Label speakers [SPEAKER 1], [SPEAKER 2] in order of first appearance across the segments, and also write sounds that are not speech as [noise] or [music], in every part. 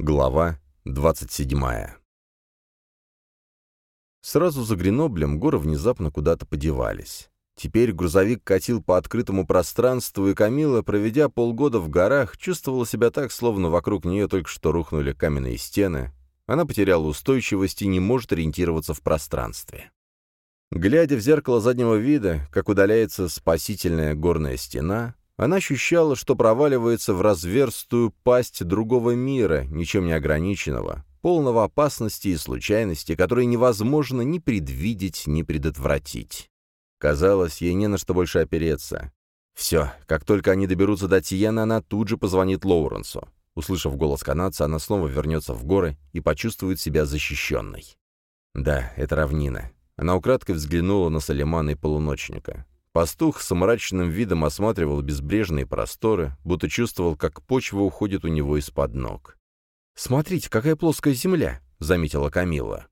[SPEAKER 1] Глава 27 Сразу за Греноблем горы внезапно куда-то подевались. Теперь грузовик катил по открытому пространству, и Камила, проведя полгода в горах, чувствовала себя так, словно вокруг нее только что рухнули каменные стены. Она потеряла устойчивость и не может ориентироваться в пространстве. Глядя в зеркало заднего вида, как удаляется спасительная горная стена, она ощущала, что проваливается в разверстую пасть другого мира, ничем не ограниченного, полного опасности и случайности, которые невозможно ни предвидеть, ни предотвратить. Казалось, ей не на что больше опереться. Все, как только они доберутся до Тиена, она тут же позвонит Лоуренсу. Услышав голос канадца, она снова вернется в горы и почувствует себя защищенной. Да, это равнина. Она украдкой взглянула на Салимана и полуночника. Пастух с мрачным видом осматривал безбрежные просторы, будто чувствовал, как почва уходит у него из-под ног. «Смотрите, какая плоская земля!» — заметила Камила.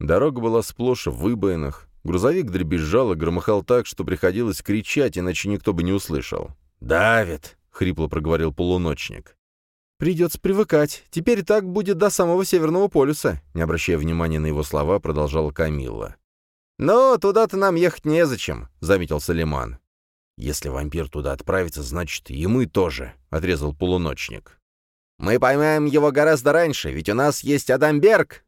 [SPEAKER 1] Дорога была сплошь в выбоинах, грузовик дребезжал и громыхал так, что приходилось кричать, иначе никто бы не услышал. «Давид!» — хрипло проговорил полуночник. «Придется привыкать. Теперь так будет до самого Северного полюса», — не обращая внимания на его слова, продолжала Камилла. «Но туда-то нам ехать незачем», — заметил Салиман. «Если вампир туда отправится, значит, и мы тоже», — отрезал полуночник. «Мы поймаем его гораздо раньше, ведь у нас есть Адамберг!»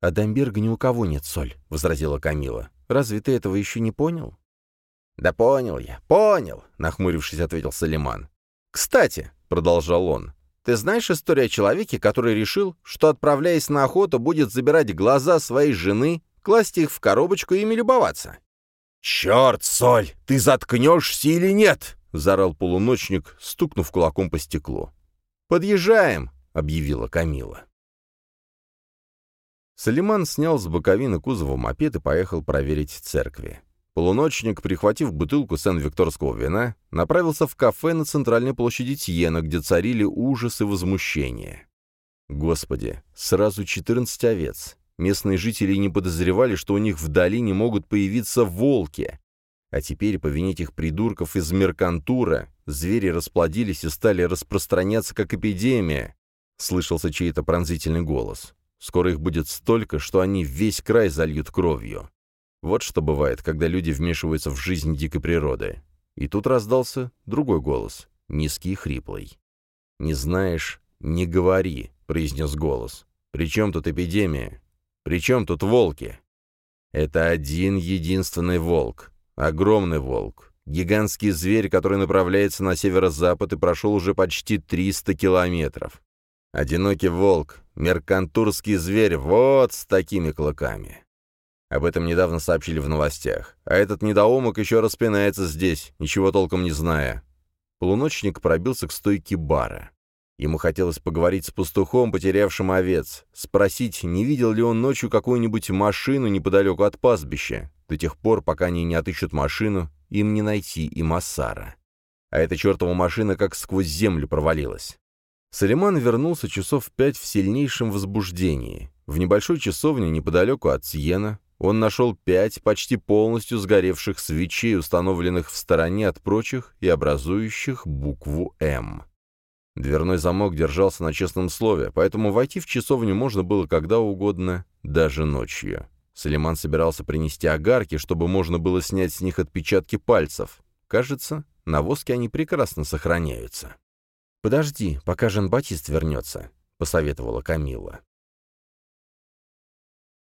[SPEAKER 1] «Адамберга ни у кого нет, Соль», — возразила Камила. «Разве ты этого еще не понял?» «Да понял я, понял», — нахмурившись, ответил Салиман. «Кстати», — продолжал он, — «ты знаешь историю о человеке, который решил, что, отправляясь на охоту, будет забирать глаза своей жены класть их в коробочку и ими любоваться. «Черт, Соль, ты заткнешься или нет?» — заорал полуночник, стукнув кулаком по стеклу. «Подъезжаем!» — объявила Камила. Салиман снял с боковины кузова мопед и поехал проверить церкви. Полуночник, прихватив бутылку сен-викторского вина, направился в кафе на центральной площади Тьена, где царили ужас и возмущение. Господи, сразу 14 овец. Местные жители не подозревали, что у них в долине могут появиться волки. А теперь, по вине этих придурков из Меркантура, звери расплодились и стали распространяться как эпидемия. Слышался чей-то пронзительный голос. Скоро их будет столько, что они весь край зальют кровью. Вот что бывает, когда люди вмешиваются в жизнь дикой природы. И тут раздался другой голос, низкий и хриплый. «Не знаешь, не говори», — произнес голос. «При чем тут эпидемия? Причем тут волки? Это один единственный волк. Огромный волк. Гигантский зверь, который направляется на северо-запад и прошел уже почти 300 километров. Одинокий волк, меркантурский зверь, вот с такими клыками. Об этом недавно сообщили в новостях. А этот недоумок еще распинается здесь, ничего толком не зная. Полуночник пробился к стойке бара. Ему хотелось поговорить с пастухом, потерявшим овец, спросить, не видел ли он ночью какую-нибудь машину неподалеку от пастбища. До тех пор, пока они не отыщут машину, им не найти и Массара. А эта чертова машина как сквозь землю провалилась. Салиман вернулся часов в пять в сильнейшем возбуждении. В небольшой часовне неподалеку от Сиена он нашел пять почти полностью сгоревших свечей, установленных в стороне от прочих и образующих букву «М». Дверной замок держался на честном слове, поэтому войти в часовню можно было когда угодно, даже ночью. Салиман собирался принести огарки, чтобы можно было снять с них отпечатки пальцев. Кажется, на воске они прекрасно сохраняются. «Подожди, пока Жан-Батист вернется», — посоветовала Камила.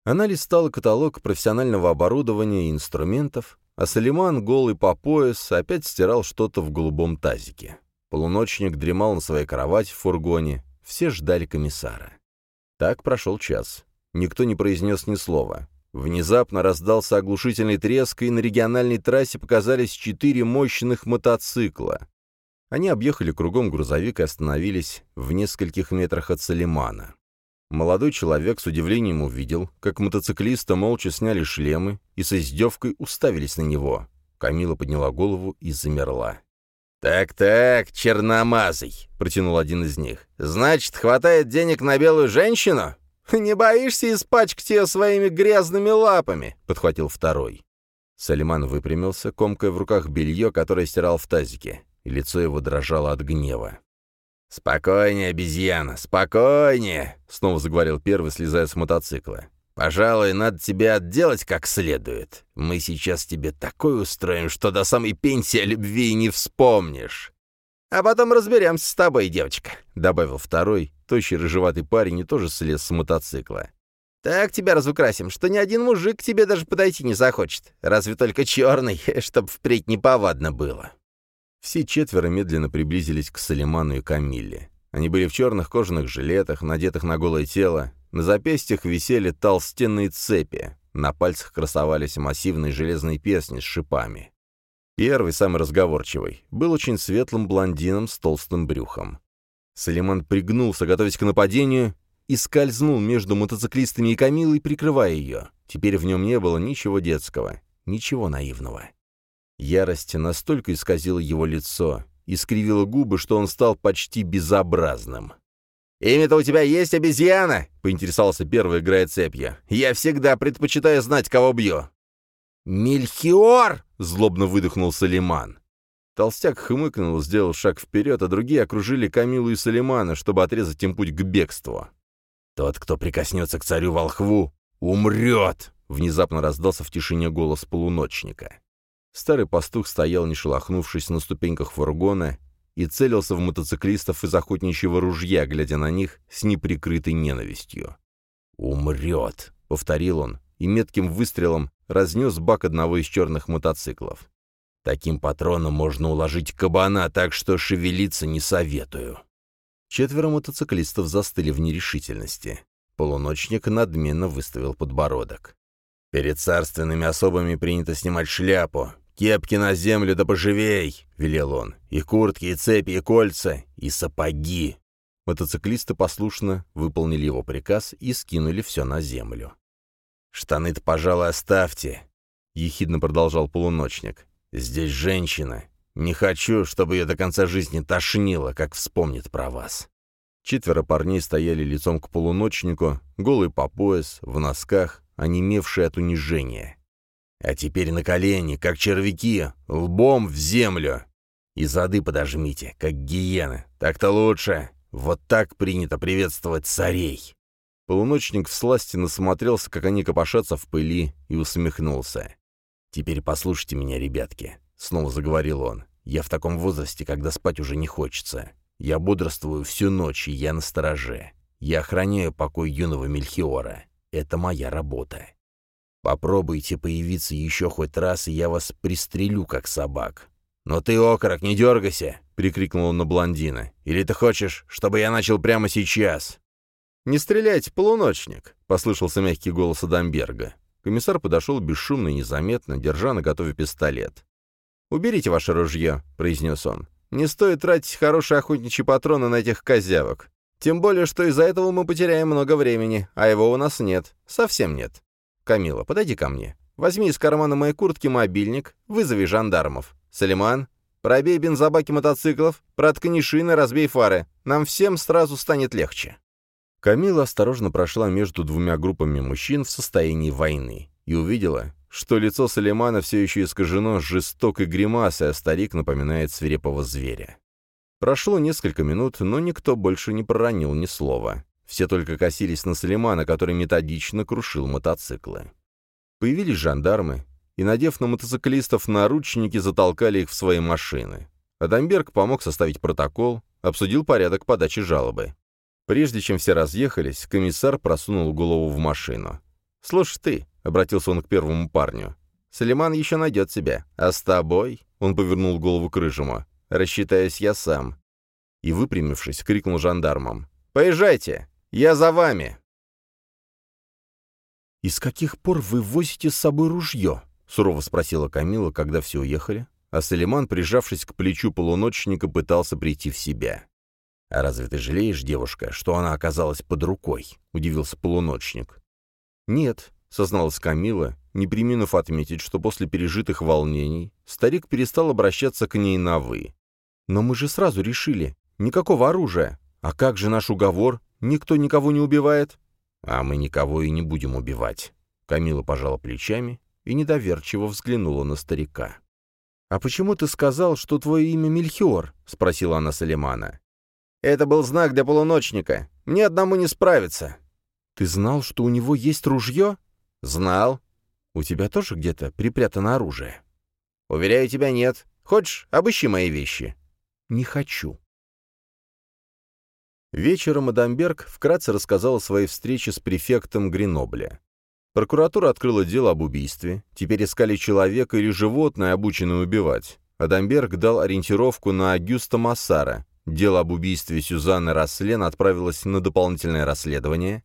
[SPEAKER 1] Она листала каталог профессионального оборудования и инструментов, а Салиман, голый по пояс, опять стирал что-то в голубом тазике. Полуночник дремал на своей кровати в фургоне. Все ждали комиссара. Так прошел час. Никто не произнес ни слова. Внезапно раздался оглушительный треск, и на региональной трассе показались четыре мощных мотоцикла. Они объехали кругом грузовик и остановились в нескольких метрах от Салимана. Молодой человек с удивлением увидел, как мотоциклисты молча сняли шлемы и с издевкой уставились на него. Камила подняла голову и замерла. «Так-так, черномазый», — протянул один из них. «Значит, хватает денег на белую женщину? [laughs] Не боишься испачкать ее своими грязными лапами?» — подхватил второй. Салиман выпрямился, комкая в руках белье, которое стирал в тазике, и лицо его дрожало от гнева. «Спокойнее, обезьяна, спокойнее!» — снова заговорил первый, слезая с мотоцикла. «Пожалуй, надо тебя отделать как следует. Мы сейчас тебе такое устроим, что до самой пенсии о любви не вспомнишь. А потом разберемся с тобой, девочка», — добавил второй, тощий рыжеватый парень и тоже слез с мотоцикла. «Так тебя разукрасим, что ни один мужик к тебе даже подойти не захочет. Разве только черный, [laughs] чтоб впредь неповадно было». Все четверо медленно приблизились к Салиману и Камилле. Они были в черных кожаных жилетах, надетых на голое тело, на запястьях висели толстенные цепи, на пальцах красовались массивные железные песни с шипами. Первый, самый разговорчивый, был очень светлым блондином с толстым брюхом. Салиман пригнулся, готовясь к нападению, и скользнул между мотоциклистами и Камилой, прикрывая ее. Теперь в нем не было ничего детского, ничего наивного. Ярость настолько исказила его лицо, искривила губы, что он стал почти безобразным. «Имя-то у тебя есть обезьяна?» — поинтересовался первый, играя цепью. «Я всегда предпочитаю знать, кого бью». «Мельхиор!» — злобно выдохнул Салиман. Толстяк хмыкнул, сделал шаг вперед, а другие окружили Камилу и Салимана, чтобы отрезать им путь к бегству. «Тот, кто прикоснется к царю-волхву, умрет!» — внезапно раздался в тишине голос полуночника. Старый пастух стоял, не шелохнувшись на ступеньках фургона, и целился в мотоциклистов из охотничьего ружья, глядя на них с неприкрытой ненавистью. «Умрет!» — повторил он, и метким выстрелом разнес бак одного из черных мотоциклов. «Таким патроном можно уложить кабана, так что шевелиться не советую». Четверо мотоциклистов застыли в нерешительности. Полуночник надменно выставил подбородок. «Перед царственными особами принято снимать шляпу, «Кепки на землю да поживей!» — велел он. «И куртки, и цепи, и кольца, и сапоги!» Мотоциклисты послушно выполнили его приказ и скинули все на землю. «Штаны-то, пожалуй, оставьте!» — ехидно продолжал полуночник. «Здесь женщина. Не хочу, чтобы ее до конца жизни тошнило, как вспомнит про вас». Четверо парней стояли лицом к полуночнику, голый по пояс, в носках, онемевшие от унижения. А теперь на колени, как червяки, лбом в землю. И зады подожмите, как гиены. Так-то лучше. Вот так принято приветствовать царей. Полуночник в сласти насмотрелся, как они копошатся в пыли, и усмехнулся. «Теперь послушайте меня, ребятки», — снова заговорил он. «Я в таком возрасте, когда спать уже не хочется. Я бодрствую всю ночь, и я на стороже. Я охраняю покой юного Мельхиора. Это моя работа. Попробуйте появиться еще хоть раз, и я вас пристрелю, как собак. «Но ты, окорок, не дергайся!» — прикрикнул он на блондина. «Или ты хочешь, чтобы я начал прямо сейчас?» «Не стреляйте, полуночник!» — послышался мягкий голос Адамберга. Комиссар подошел бесшумно и незаметно, держа на готове пистолет. «Уберите ваше ружье», — произнес он. «Не стоит тратить хорошие охотничьи патроны на этих козявок. Тем более, что из-за этого мы потеряем много времени, а его у нас нет. Совсем нет. «Камила, подойди ко мне. Возьми из кармана моей куртки мобильник, вызови жандармов. Салиман, пробей бензобаки мотоциклов, проткни шины, разбей фары. Нам всем сразу станет легче». Камила осторожно прошла между двумя группами мужчин в состоянии войны и увидела, что лицо Салимана все еще искажено жестокой гримасой, а старик напоминает свирепого зверя. Прошло несколько минут, но никто больше не проронил ни слова. Все только косились на Салимана, который методично крушил мотоциклы. Появились жандармы, и, надев на мотоциклистов наручники, затолкали их в свои машины. Адамберг помог составить протокол, обсудил порядок подачи жалобы. Прежде чем все разъехались, комиссар просунул голову в машину. «Слушай ты», — обратился он к первому парню, — «Салиман еще найдет себя, а с тобой...» — он повернул голову к рыжему. «Рассчитаюсь я сам». И, выпрямившись, крикнул жандармам. «Поезжайте! Я за вами!»
[SPEAKER 2] «И с каких пор вы возите с собой ружье?» — сурово спросила Камила, когда все уехали, а Салиман, прижавшись к плечу полуночника, пытался прийти в себя.
[SPEAKER 1] «А разве ты жалеешь, девушка, что она оказалась под рукой?» — удивился полуночник.
[SPEAKER 2] «Нет», — созналась Камила, не приминув отметить, что после пережитых волнений старик перестал обращаться к ней на «вы». «Но мы же сразу решили, никакого оружия. А как же наш уговор? Никто никого не убивает?»
[SPEAKER 1] «А мы никого и не будем убивать». Камила пожала плечами и недоверчиво взглянула на старика.
[SPEAKER 2] «А почему ты сказал, что твое имя Мельхиор?» — спросила она Салимана. Это был знак для полуночника. Мне одному не справиться».
[SPEAKER 1] «Ты знал, что у него есть ружье?»
[SPEAKER 2] «Знал».
[SPEAKER 1] «У тебя тоже где-то припрятано оружие?»
[SPEAKER 2] «Уверяю тебя, нет. Хочешь, обыщи мои вещи?»
[SPEAKER 1] «Не хочу».
[SPEAKER 2] Вечером Адамберг вкратце рассказал о своей встрече с префектом Гренобля. Прокуратура открыла дело об убийстве. Теперь искали человека или животное, обученное убивать. Адамберг дал ориентировку на Агюста Массара. Дело об убийстве Сюзанны Раслен отправилось на дополнительное расследование.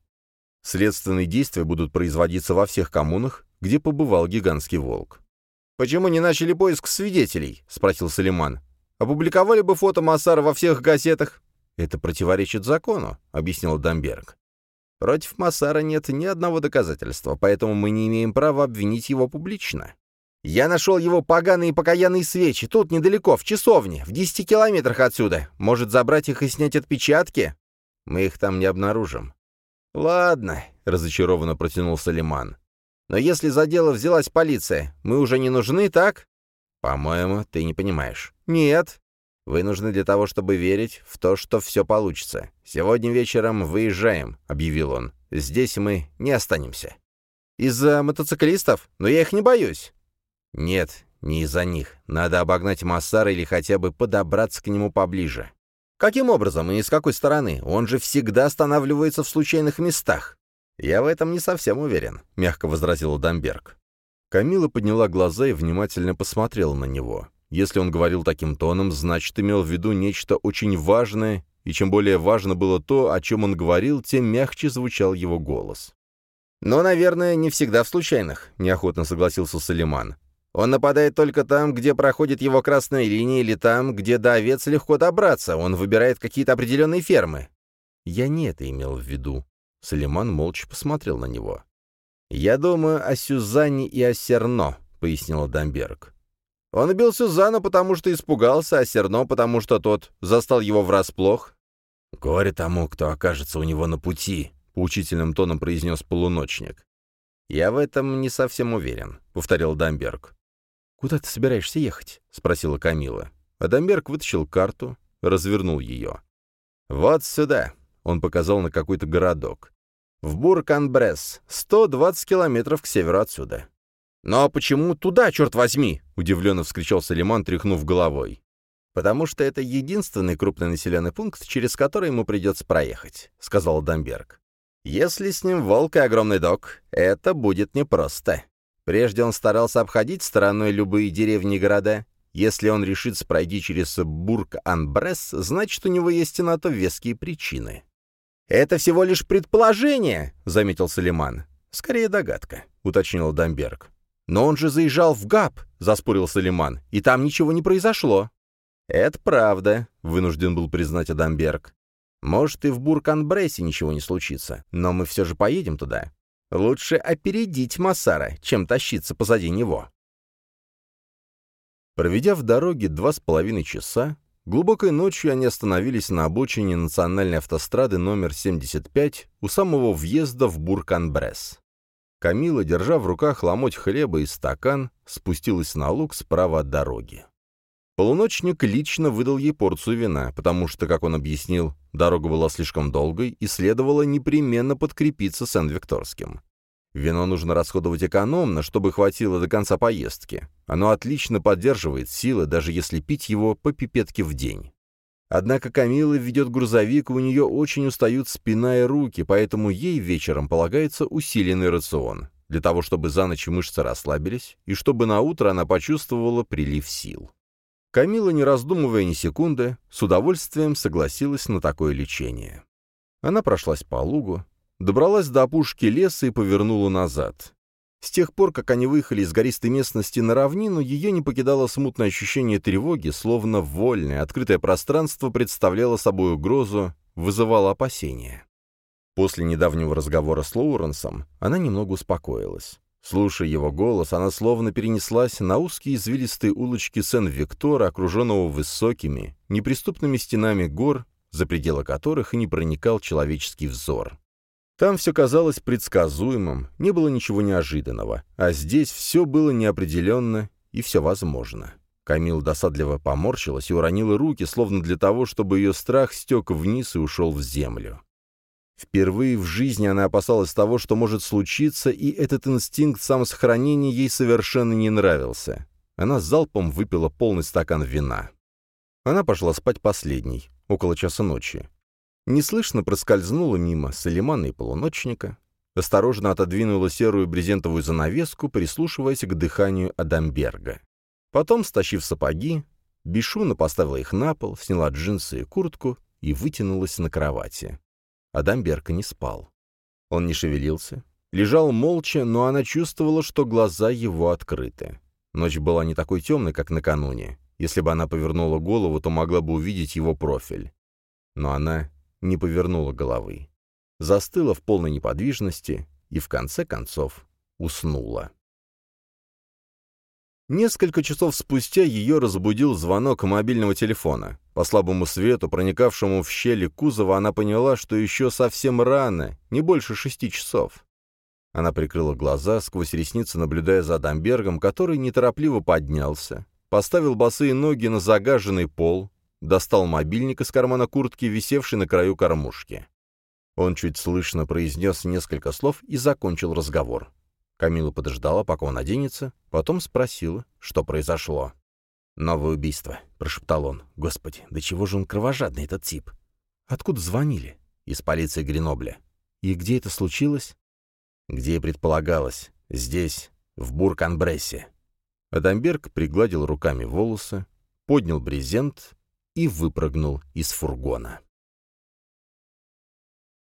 [SPEAKER 2] Следственные действия будут производиться во всех коммунах, где побывал гигантский волк. «Почему не начали поиск свидетелей?» — спросил Салиман. «Опубликовали бы фото Массара во всех газетах». «Это противоречит закону», — объяснил Дамберг. «Против Массара нет ни одного доказательства, поэтому мы не имеем права обвинить его публично. Я нашел его поганые покаянные свечи, тут недалеко, в часовне, в десяти километрах отсюда. Может, забрать их и снять отпечатки? Мы их там не обнаружим». «Ладно», — разочарованно протянул Салиман. «Но если за дело взялась полиция, мы уже не нужны, так?» «По-моему, ты не понимаешь». «Нет», вы нужны для того, чтобы верить в то, что все получится. Сегодня вечером выезжаем», — объявил он. «Здесь мы не останемся». «Из-за мотоциклистов? Но я их не боюсь». «Нет, не из-за них. Надо обогнать Массара или хотя бы подобраться к нему поближе». «Каким образом и с какой стороны? Он же всегда останавливается в случайных местах». «Я в этом не совсем уверен», — мягко возразил Дамберг. Камила подняла глаза и внимательно посмотрела на него. Если он говорил таким тоном, значит, имел в виду нечто очень важное, и чем более важно было то, о чем он говорил, тем мягче звучал его голос. «Но, наверное, не всегда в случайных», — неохотно согласился Салиман. «Он нападает только там, где проходит его красная линия, или там, где до овец легко добраться. Он выбирает какие-то определенные фермы». «Я не это имел в виду». Салиман молча посмотрел на него. «Я думаю о Сюзанне и о Серно», — пояснил Дамберг. Он убил Сюзанну, потому что испугался, а Серно, потому что тот застал его врасплох. «Горе тому, кто окажется у него на пути», — поучительным тоном произнес полуночник. «Я в этом не совсем уверен», — повторил Дамберг. «Куда ты собираешься ехать?» — спросила Камила. А Дамберг вытащил карту, развернул ее. «Вот сюда», — он показал на какой-то городок. «В Бурк-Анбресс, 120 километров к северу отсюда. «Но почему туда, черт возьми?» — удивленно вскричал Салиман, тряхнув головой. «Потому что это единственный крупный населенный пункт, через который ему придется проехать», — сказал Дамберг. «Если с ним волк и огромный док, это будет непросто. Прежде он старался обходить стороной любые деревни и города. Если он решится пройти через Бург-Анбресс, значит, у него есть и на то веские причины». «Это всего лишь предположение», — заметил Салиман. «Скорее догадка», — уточнил Дамберг. «Но он же заезжал в ГАП», — заспорил Салиман, — «и там ничего не произошло». «Это правда», — вынужден был признать Адамберг. «Может, и в Бурканбрессе ничего не случится, но мы все же поедем туда. Лучше опередить Массара, чем тащиться позади него». Проведя в дороге два с половиной часа, глубокой ночью они остановились на обочине национальной автострады номер 75 у самого въезда в Бурканбресс. Камила, держа в руках ломоть хлеба и стакан, спустилась на луг справа от дороги. Полуночник лично выдал ей порцию вина, потому что, как он объяснил, дорога была слишком долгой и следовало непременно подкрепиться Сен-Викторским. Вино нужно расходовать экономно, чтобы хватило до конца поездки. Оно отлично поддерживает силы, даже если пить его по пипетке в день. Однако Камила ведет грузовик, у нее очень устают спина и руки, поэтому ей вечером полагается усиленный рацион, для того, чтобы за ночь мышцы расслабились, и чтобы на утро она почувствовала прилив сил. Камила, не раздумывая ни секунды, с удовольствием согласилась на такое лечение. Она прошлась по лугу, добралась до опушки леса и повернула назад. С тех пор, как они выехали из гористой местности на равнину, ее не покидало смутное ощущение тревоги, словно вольное, открытое пространство представляло собой угрозу, вызывало опасения. После недавнего разговора с Лоуренсом она немного успокоилась. Слушая его голос, она словно перенеслась на узкие извилистые улочки Сен-Виктора, окруженного высокими, неприступными стенами гор, за пределы которых и не проникал человеческий взор. Там все казалось предсказуемым, не было ничего неожиданного, а здесь все было неопределенно и все возможно.
[SPEAKER 1] Камил досадливо поморщилась и уронила руки, словно для того, чтобы ее страх стек вниз и ушел в землю. Впервые в жизни она опасалась того, что может случиться, и этот инстинкт самосохранения ей совершенно не нравился. Она залпом выпила полный стакан вина. Она пошла спать последней, около часа ночи. Неслышно проскользнула мимо Салимана и полуночника, осторожно отодвинула серую брезентовую занавеску, прислушиваясь к дыханию Адамберга. Потом, стащив сапоги, бесшумно поставила их на пол, сняла джинсы и куртку и вытянулась на кровати. Адамберг не спал. Он не шевелился, лежал молча, но она чувствовала, что глаза его открыты. Ночь была не такой темной, как накануне. Если бы она повернула голову, то могла бы увидеть его профиль. Но она не повернула головы. Застыла в полной неподвижности и, в конце концов, уснула. Несколько часов спустя ее разбудил звонок мобильного телефона. По слабому свету, проникавшему в щели кузова, она поняла, что еще совсем рано, не больше шести часов. Она прикрыла глаза, сквозь ресницы наблюдая за Дамбергом, который неторопливо поднялся, поставил босые ноги на загаженный пол, достал мобильник из кармана куртки, висевший на краю кормушки. Он чуть слышно произнес несколько слов и закончил разговор. Камила подождала, пока он оденется, потом спросила, что произошло. «Новое убийство», — прошептал он. «Господи, до чего же он кровожадный, этот тип?» «Откуда звонили?» «Из полиции Гренобля». «И где это случилось?» «Где и предполагалось. Здесь, в Бург-Анбрессе». Адамберг пригладил руками волосы, поднял брезент и выпрыгнул из фургона.